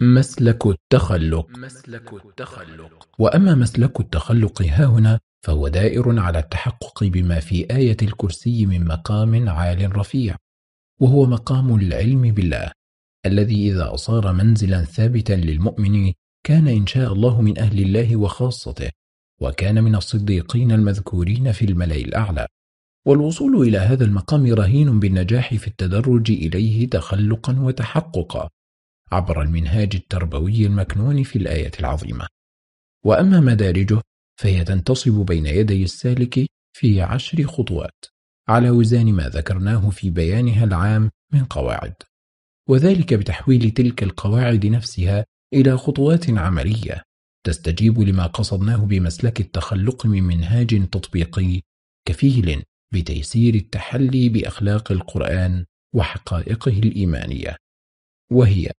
مسلك التخلق. مسلك التخلق. وأما مسلك التخلق هاهنا فهو دائر على التحقق بما في آية الكرسي من مقام عال رفيع وهو مقام العلم بالله الذي إذا أصار منزلا ثابتا للمؤمن كان إن شاء الله من أهل الله وخاصته وكان من الصديقين المذكورين في الملأ الأعلى. والوصول إلى هذا المقام رهين بالنجاح في التدرج إليه تخلقا وتحققا. عبر المنهاج التربوي المكنون في الآية العظيمة. وأما مدارجه فهي تنتصب بين يدي السالك في عشر خطوات على وزان ما ذكرناه في بيانها العام من قواعد. وذلك بتحويل تلك القواعد نفسها إلى خطوات عملية تستجيب لما قصدناه بمسلك التخلق من منهاج تطبيقي كفيل بتيسير التحلي بأخلاق القرآن وحقائقه الإيمانية. وهي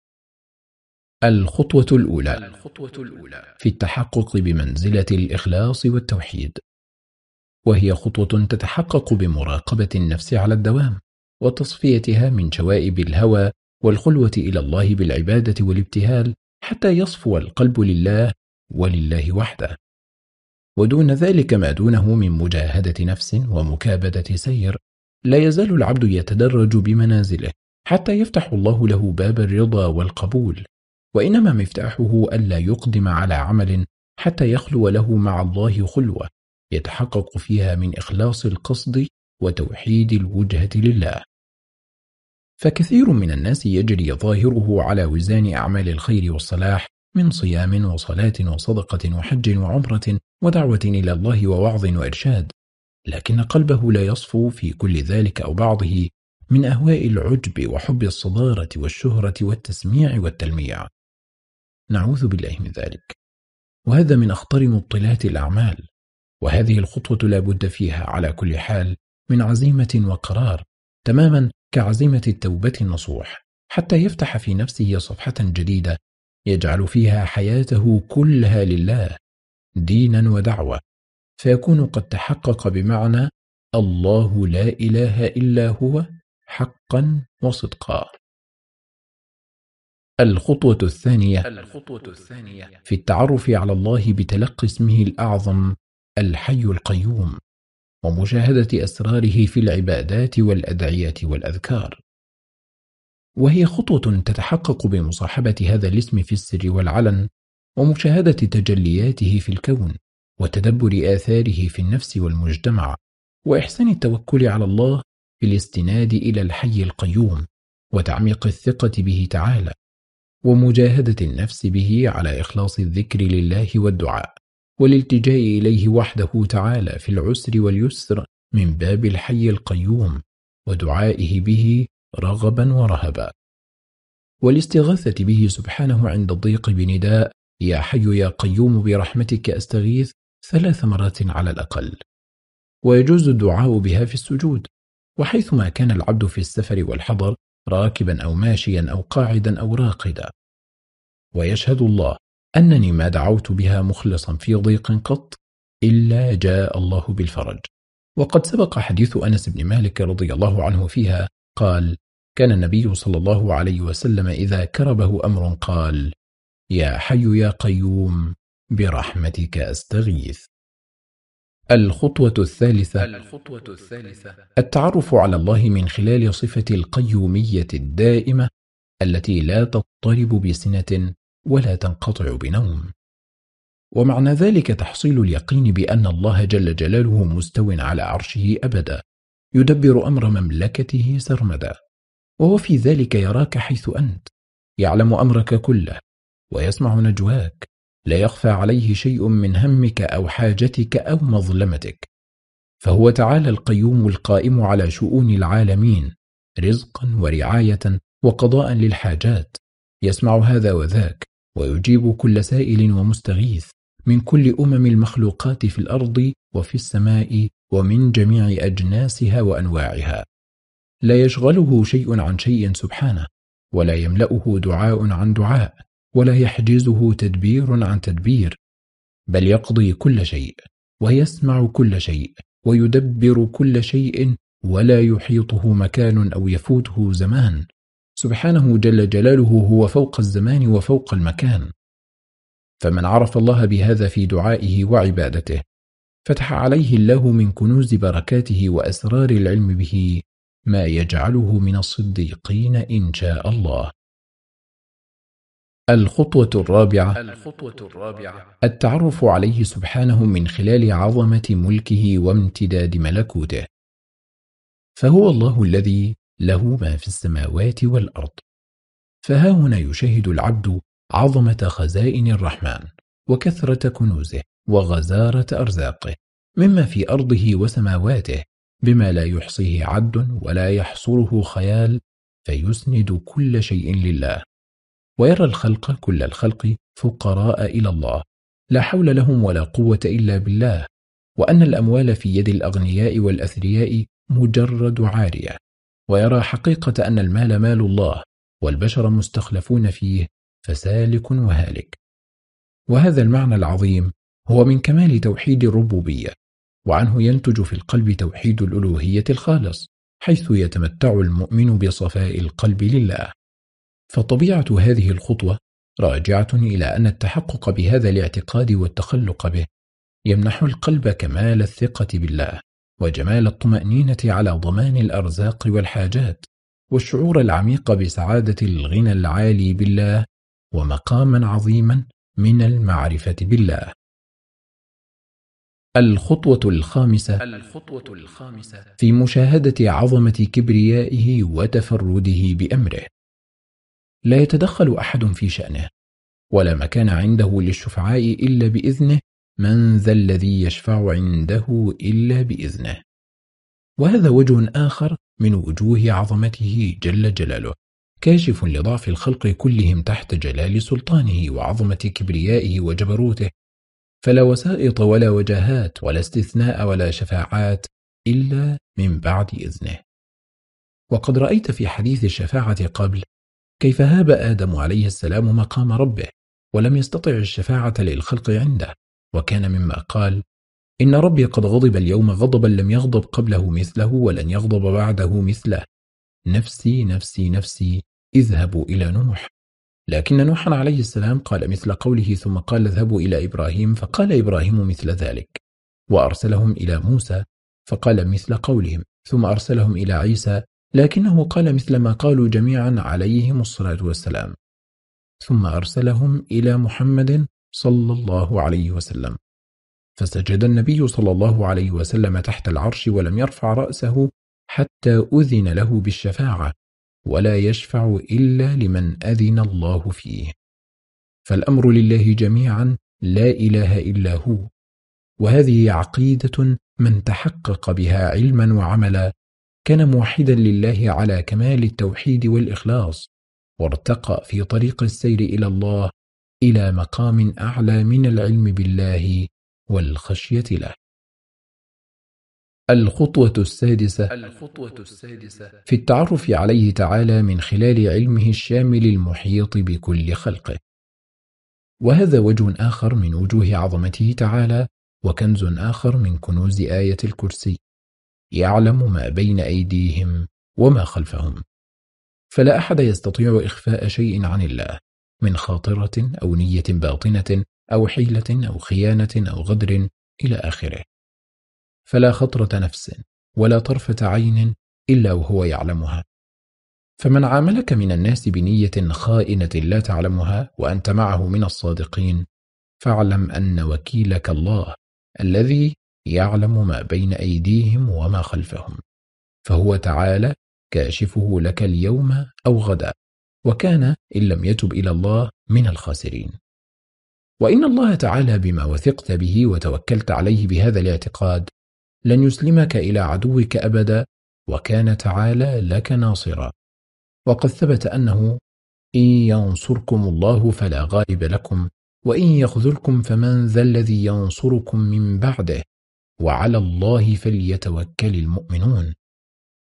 الخطوة الأولى الخطوة الأولى. في التحقق بمنزلة الإخلاص والتوحيد. وهي خطوة تتحقق بمراقبة النفس على الدوام وتصفيتها من شوائب الهوى والخلوة إلى الله بالعبادة والابتهال حتى يصفو القلب لله ولله وحده. ودون ذلك ما دونه من مجاهدة نفس ومكابدة سير لا يزال العبد يتدرج بمنازله حتى يفتح الله له باب الرضا والقبول. وإنما مفتاحه ألا يقدم على عمل حتى يخلو له مع الله خلوة يتحقق فيها من إخلاص القصد وتوحيد الوجهة لله. فكثير من الناس يجري ظاهره على وزان أعمال الخير والصلاح من صيام وصلاة وصدقة وحج وعمرة ودعوة إلى الله ووعظ وإرشاد لكن قلبه لا يصفو في كل ذلك أو بعضه من أهواء العجب وحب الصدارة والشهرة والتسميع والتلميع. نعوذ بالله من ذلك. وهذا من أخطر مبطلات الأعمال وهذه الخطوة لا بد فيها على كل حال من عزيمة وقرار تماما كعزيمة التوبة النصوح حتى يفتح في نفسه صفحة جديدة يجعل فيها حياته كلها لله دينا ودعوة فيكون قد تحقق بمعنى الله لا إله إلا هو حقا وصدقا. الخطوة الثانية الخطوة الثانية في التعرف على الله بتلقي اسمه الأعظم الحي القيوم ومشاهدة أسراره في العبادات والأدعية والأذكار. وهي خطوة تتحقق بمصاحبة هذا الاسم في السر والعلن ومشاهدة تجلياته في الكون وتدبر آثاره في النفس والمجتمع وإحسان التوكل على الله بالاستناد إلى الحي القيوم وتعميق الثقة به تعالى. ومجاهدة النفس به على إخلاص الذكر لله والدعاء والالتجاء إليه وحده تعالى في العسر واليسر من باب الحي القيوم ودعائه به رغبا ورهبا. والاستغاثة به سبحانه عند الضيق بنداء يا حي يا قيوم برحمتك أستغيث ثلاث مرات على الأقل. ويجوز الدعاء بها في السجود وحيثما كان العبد في السفر والحضر راكبا أو ماشيا أو قاعدا أو راقدا. ويشهد الله أنني ما دعوت بها مخلصا في ضيق قط إلا جاء الله بالفرج. وقد سبق حديث أنس بن مالك رضي الله عنه فيها قال كان النبي صلى الله عليه وسلم إذا كربه أمر قال يا حي يا قيوم برحمتك أستغيث. الخطوة الثالثة. الخطوة الثالثة. التعرف على الله من خلال صفة القيومية الدائمة التي لا تضطرب بسنة ولا تنقطع بنوم. ومعنى ذلك تحصيل اليقين بأن الله جل جلاله مستو على عرشه أبدا يدبر أمر مملكته سرمدا. وهو في ذلك يراك حيث أنت يعلم أمرك كله ويسمع نجواك. لا يخفى عليه شيء من همك أو حاجتك أو مظلمتك. فهو تعالى القيوم القائم على شؤون العالمين رزقا ورعاية وقضاء للحاجات. يسمع هذا وذاك ويجيب كل سائل ومستغيث من كل أمم المخلوقات في الأرض وفي السماء ومن جميع أجناسها وأنواعها. لا يشغله شيء عن شيء سبحانه ولا يملأه دعاء عن دعاء. ولا يحجزه تدبير عن تدبير بل يقضي كل شيء ويسمع كل شيء ويدبر كل شيء ولا يحيطه مكان أو يفوته زمان. سبحانه جل جلاله هو فوق الزمان وفوق المكان. فمن عرف الله بهذا في دعائه وعبادته فتح عليه الله من كنوز بركاته وأسرار العلم به ما يجعله من الصديقين إن شاء الله. الخطوة الرابعة. الخطوة الرابعة. التعرف عليه سبحانه من خلال عظمة ملكه وامتداد ملكوته. فهو الله الذي له ما في السماوات والأرض. فها هنا يشاهد العبد عظمة خزائن الرحمن وكثرة كنوزه وغزارة أرزاقه مما في أرضه وسماواته بما لا يحصيه عد ولا يحصره خيال فيسند كل شيء لله. ويرى الخلق كل الخلق فقراء إلى الله لا حول لهم ولا قوة إلا بالله وأن الأموال في يد الأغنياء والأثرياء مجرد عارية. ويرى حقيقة أن المال مال الله والبشر مستخلفون فيه فسالك وهالك. وهذا المعنى العظيم هو من كمال توحيد الربوبية وعنه ينتج في القلب توحيد الألوهية الخالص حيث يتمتع المؤمن بصفاء القلب لله. فطبيعة هذه الخطوة راجعة إلى أن التحقق بهذا الاعتقاد والتخلق به يمنح القلب كمال الثقة بالله وجمال الطمأنينة على ضمان الأرزاق والحاجات والشعور العميق بسعادة الغنى العالي بالله ومقاما عظيما من المعرفة بالله. الخطوة الخامسة الخطوة الخامسة في مشاهدة عظمة كبريائه وتفرده بأمره. لا يتدخل أحد في شأنه ولا مكان عنده للشفعاء إلا بإذنه من ذا الذي يشفع عنده إلا بإذنه. وهذا وجه آخر من وجوه عظمته جل جلاله كاشف لضعف الخلق كلهم تحت جلال سلطانه وعظمة كبريائه وجبروته. فلا وسائط ولا وجهات ولا استثناء ولا شفاعات إلا من بعد إذنه. وقد رأيت في حديث الشفاعة قبل كيف هاب آدم عليه السلام مقام ربه ولم يستطع الشفاعة للخلق عنده؟ وكان مما قال إن ربي قد غضب اليوم غضبا لم يغضب قبله مثله ولن يغضب بعده مثله. نفسي نفسي نفسي اذهبوا إلى نوح. لكن نوحا عليه السلام قال مثل قوله ثم قال اذهبوا إلى إبراهيم فقال إبراهيم مثل ذلك. وأرسلهم إلى موسى فقال مثل قولهم. ثم أرسلهم إلى عيسى لكنه قال مثل ما قالوا جميعا عليهم الصلاة والسلام. ثم أرسلهم إلى محمد صلى الله عليه وسلم. فسجد النبي صلى الله عليه وسلم تحت العرش ولم يرفع رأسه حتى أذن له بالشفاعة ولا يشفع إلا لمن أذن الله فيه. فالأمر لله جميعا لا إله إلا هو وهذه عقيدة من تحقق بها علما وعملا كان موحدا لله على كمال التوحيد والإخلاص وارتقى في طريق السير إلى الله إلى مقام أعلى من العلم بالله والخشية له. الخطوة السادسة الخطوة السادسة في التعرف عليه تعالى من خلال علمه الشامل المحيط بكل خلقه. وهذا وجه آخر من وجوه عظمته تعالى وكنز آخر من كنوز آية الكرسي. يعلم ما بين أيديهم وما خلفهم. فلا أحد يستطيع إخفاء شيء عن الله من خاطرة أو نية باطنة أو حيلة أو خيانة أو غدر إلى آخره. فلا خطرة نفس ولا طرفة عين إلا وهو يعلمها. فمن عاملك من الناس بنية خائنة لا تعلمها وأنت معه من الصادقين فاعلم أن وكيلك الله الذي يعلم ما بين أيديهم وما خلفهم. فهو تعالى كاشفه لك اليوم أو غدا وكان إن لم يتب إلى الله من الخاسرين. وإن الله تعالى بما وثقت به وتوكلت عليه بهذا الاعتقاد لن يسلمك إلى عدوك أبدا وكان تعالى لك ناصرا. وقد ثبت أنه إن ينصركم الله فلا غالب لكم وإن يخذلكم فمن ذا الذي ينصركم من بعده. وعلى الله فليتوكل المؤمنون.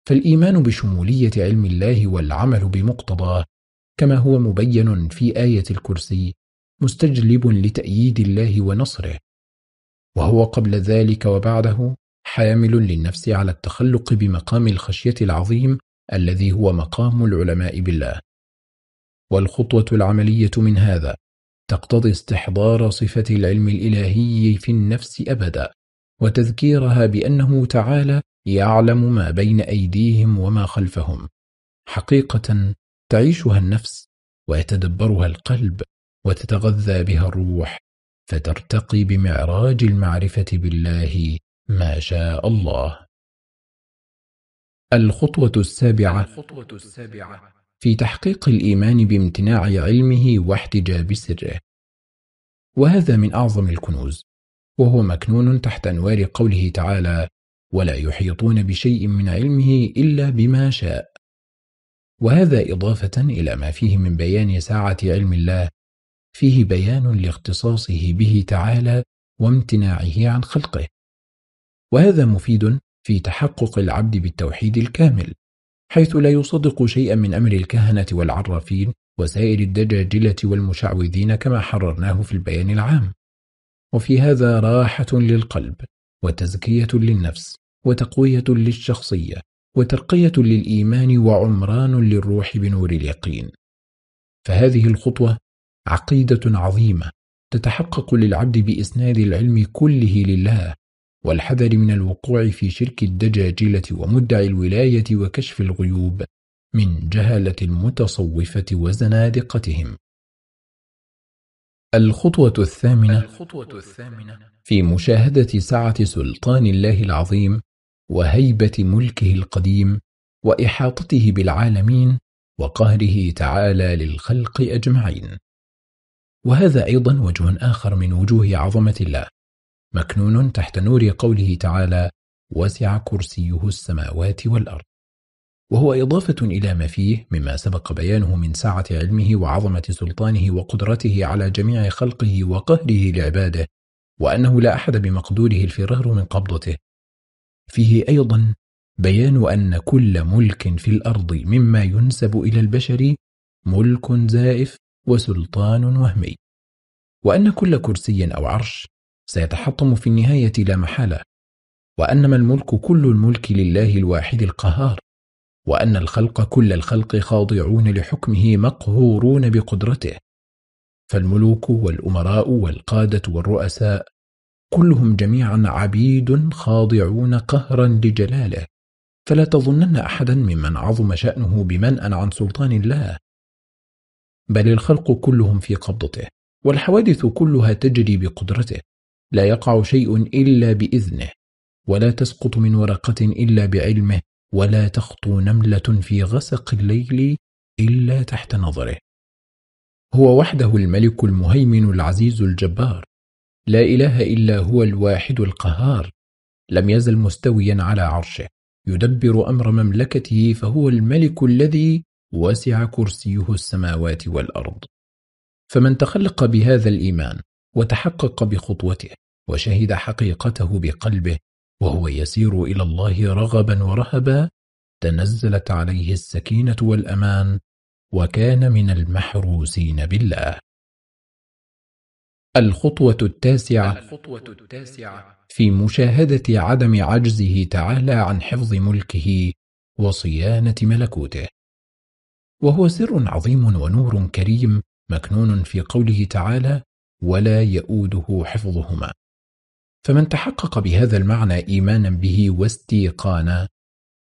فالإيمان بشمولية علم الله والعمل بمقتضاه كما هو مبين في آية الكرسي مستجلب لتأييد الله ونصره. وهو قبل ذلك وبعده حامل للنفس على التخلق بمقام الخشية العظيم الذي هو مقام العلماء بالله. والخطوة العملية من هذا تقتضي استحضار صفة العلم الإلهي في النفس أبدا. وتذكيرها بأنه تعالى يعلم ما بين أيديهم وما خلفهم. حقيقة تعيشها النفس ويتدبرها القلب وتتغذى بها الروح فترتقي بمعراج المعرفة بالله ما شاء الله. الخطوة السابعة في تحقيق الإيمان بامتناع علمه واحتجاب سره. وهذا من أعظم الكنوز. وهو مكنون تحت أنوار قوله تعالى ولا يحيطون بشيء من علمه إلا بما شاء وهذا إضافة إلى ما فيه من بيان ساعة علم الله فيه بيان لاختصاصه به تعالى وامتناعه عن خلقه. وهذا مفيد في تحقق العبد بالتوحيد الكامل حيث لا يصدق شيئا من أمر الكهنة والعرافين وسائر الدجاجلة والمشعوذين كما حررناه في البيان العام. وفي هذا راحة للقلب وتزكية للنفس وتقوية للشخصية وترقية للإيمان وعمران للروح بنور اليقين. فهذه الخطوة عقيدة عظيمة تتحقق للعبد بإسناد العلم كله لله والحذر من الوقوع في شرك الدجاجلة ومدعي الولاية وكشف الغيوب من جهلة المتصوفة وزنادقتهم. الخطوة الثامنة, الخطوة الثامنة في مشاهدة سعة سلطان الله العظيم وهيبة ملكه القديم وإحاطته بالعالمين وقهره تعالى للخلق أجمعين. وهذا أيضا وجه آخر من وجوه عظمة الله. مكنون تحت نور قوله تعالى وسع كرسيه السماوات والأرض. وهو إضافة إلى ما فيه مما سبق بيانه من سعة علمه وعظمة سلطانه وقدرته على جميع خلقه وقهره لعباده وأنه لا أحد بمقدوره الفرار من قبضته. فيه أيضا بيان أن كل ملك في الأرض مما ينسب إلى البشر ملك زائف وسلطان وهمي وأن كل كرسي أو عرش سيتحطم في النهاية لا محالة وأنما الملك كل الملك لله الواحد القهار. وأن الخلق كل الخلق خاضعون لحكمه مقهورون بقدرته. فالملوك والأمراء والقادة والرؤساء كلهم جميعا عبيد خاضعون قهرا لجلاله. فلا تظنن أحدا ممن عظم شأنه بمنأ عن سلطان الله. بل الخلق كلهم في قبضته والحوادث كلها تجري بقدرته. لا يقع شيء إلا بإذنه ولا تسقط من ورقة إلا بعلمه. ولا تخطو نملة في غسق الليل إلا تحت نظره. هو وحده الملك المهيمن العزيز الجبار. لا إله إلا هو الواحد القهار. لم يزل مستويا على عرشه. يدبر أمر مملكته فهو الملك الذي وسع كرسيه السماوات والأرض. فمن تخلق بهذا الإيمان وتحقق بخطوته وشهد حقيقته بقلبه وهو يسير إلى الله رغبا ورهبا تنزلت عليه السكينة والأمان وكان من المحروسين بالله. الخطوة التاسعة, في مشاهدة عدم عجزه تعالى عن حفظ ملكه وصيانة ملكوته. وهو سر عظيم ونور كريم مكنون في قوله تعالى ولا يؤوده حفظهما فمن تحقق بهذا المعنى إيمانا به واستيقانا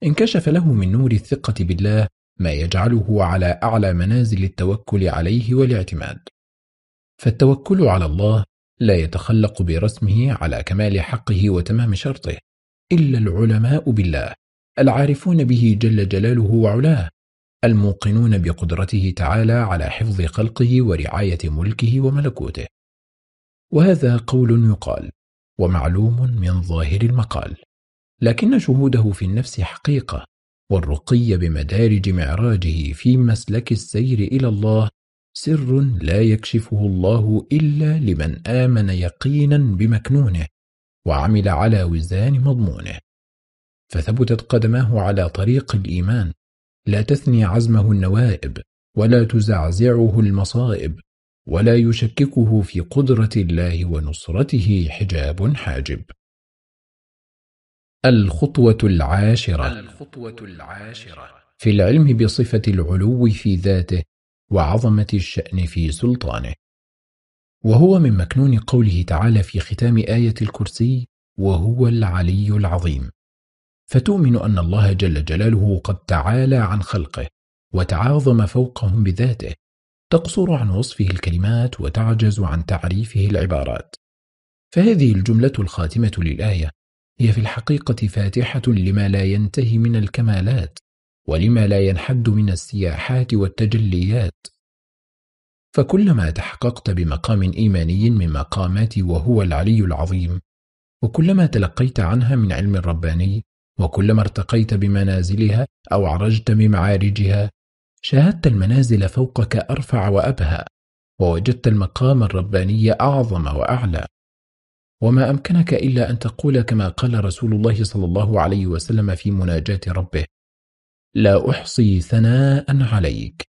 انكشف له من نور الثقة بالله ما يجعله على أعلى منازل التوكل عليه والاعتماد. فالتوكل على الله لا يتخلق برسمه على كمال حقه وتمام شرطه إلا العلماء بالله العارفون به جل جلاله وعلاه الموقنون بقدرته تعالى على حفظ خلقه ورعاية ملكه وملكوته. وهذا قول يقال ومعلوم من ظاهر المقال لكن شهوده في النفس حقيقة والرقي بمدارج معراجه في مسلك السير إلى الله سر لا يكشفه الله إلا لمن آمن يقينا بمكنونه وعمل على وزان مضمونه. فثبتت قدماه على طريق الإيمان لا تثني عزمه النوائب ولا تزعزعه المصائب ولا يشككه في قدرة الله ونصرته حجاب حاجب. الخطوة العاشرة. الخطوة العاشرة. في العلم بصفة العلو في ذاته وعظمة الشأن في سلطانه. وهو من مكنون قوله تعالى في ختام آية الكرسي وهو العلي العظيم فتؤمن أن الله جل جلاله قد تعالى عن خلقه وتعاظم فوقهم بذاته تقصر عن وصفه الكلمات وتعجز عن تعريفه العبارات. فهذه الجملة الخاتمة للآية هي في الحقيقة فاتحة لما لا ينتهي من الكمالات ولما لا ينحد من السياحات والتجليات. فكلما تحققت بمقام إيماني من مقامات وهو العلي العظيم وكلما تلقيت عنها من علم رباني وكلما ارتقيت بمنازلها أو عرجت بمعارجها شاهدت المنازل فوقك أرفع وأبهى ووجدت المقام الرباني أعظم وأعلى. وما أمكنك إلا أن تقول كما قال رسول الله صلى الله عليه وسلم في مناجاة ربه لا أحصي ثناء عليك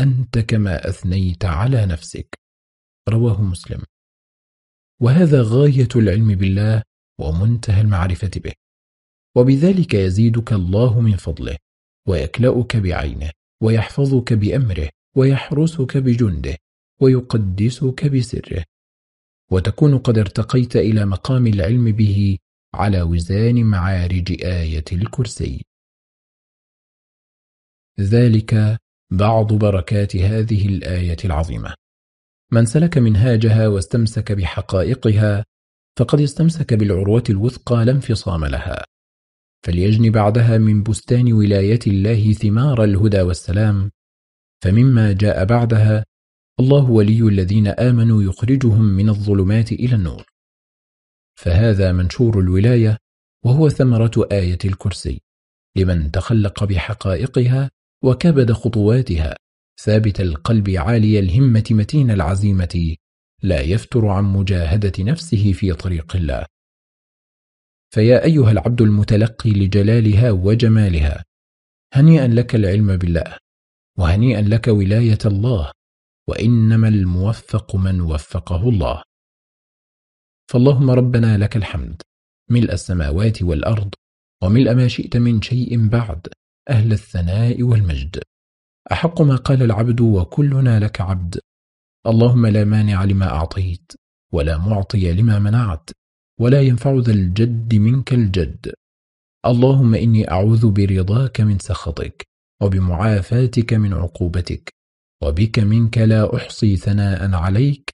أنت كما أثنيت على نفسك. رواه مسلم. وهذا غاية العلم بالله ومنتهى المعرفة به. وبذلك يزيدك الله من فضله ويكلأك بعينه. ويحفظك بأمره ويحرسك بجنده ويقدسك بسره. وتكون قد ارتقيت إلى مقام العلم به على وزان معارج آية الكرسي. ذلك بعض بركات هذه الآية العظيمة. من سلك منهاجها واستمسك بحقائقها فقد استمسك بالعروة الوثقى لا انفصام لها. فليجن بعدها من بستان ولاية الله ثمار الهدى والسلام. فمما جاء بعدها الله ولي الذين آمنوا يخرجهم من الظلمات إلى النور. فهذا منشور الولاية وهو ثمرة آية الكرسي. لمن تخلق بحقائقها وكبد خطواتها ثابت القلب عالي الهمة متين العزيمة لا يفتر عن مجاهدة نفسه في طريق الله. فيا أيها العبد المتلقي لجلالها وجمالها هنيئا لك العلم بالله وهنيئا لك ولاية الله وإنما الموفق من وفقه الله. فاللهم ربنا لك الحمد ملء السماوات والأرض وملء ما شئت من شيء بعد أهل الثناء والمجد. أحق ما قال العبد وكلنا لك عبد. اللهم لا مانع لما أعطيت ولا معطي لما منعت. ولا ينفع ذا الجد منك الجد. اللهم إني أعوذ برضاك من سخطك وبمعافاتك من عقوبتك وبك منك لا أحصي ثناء عليك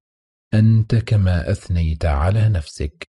أنت كما أثنيت على نفسك.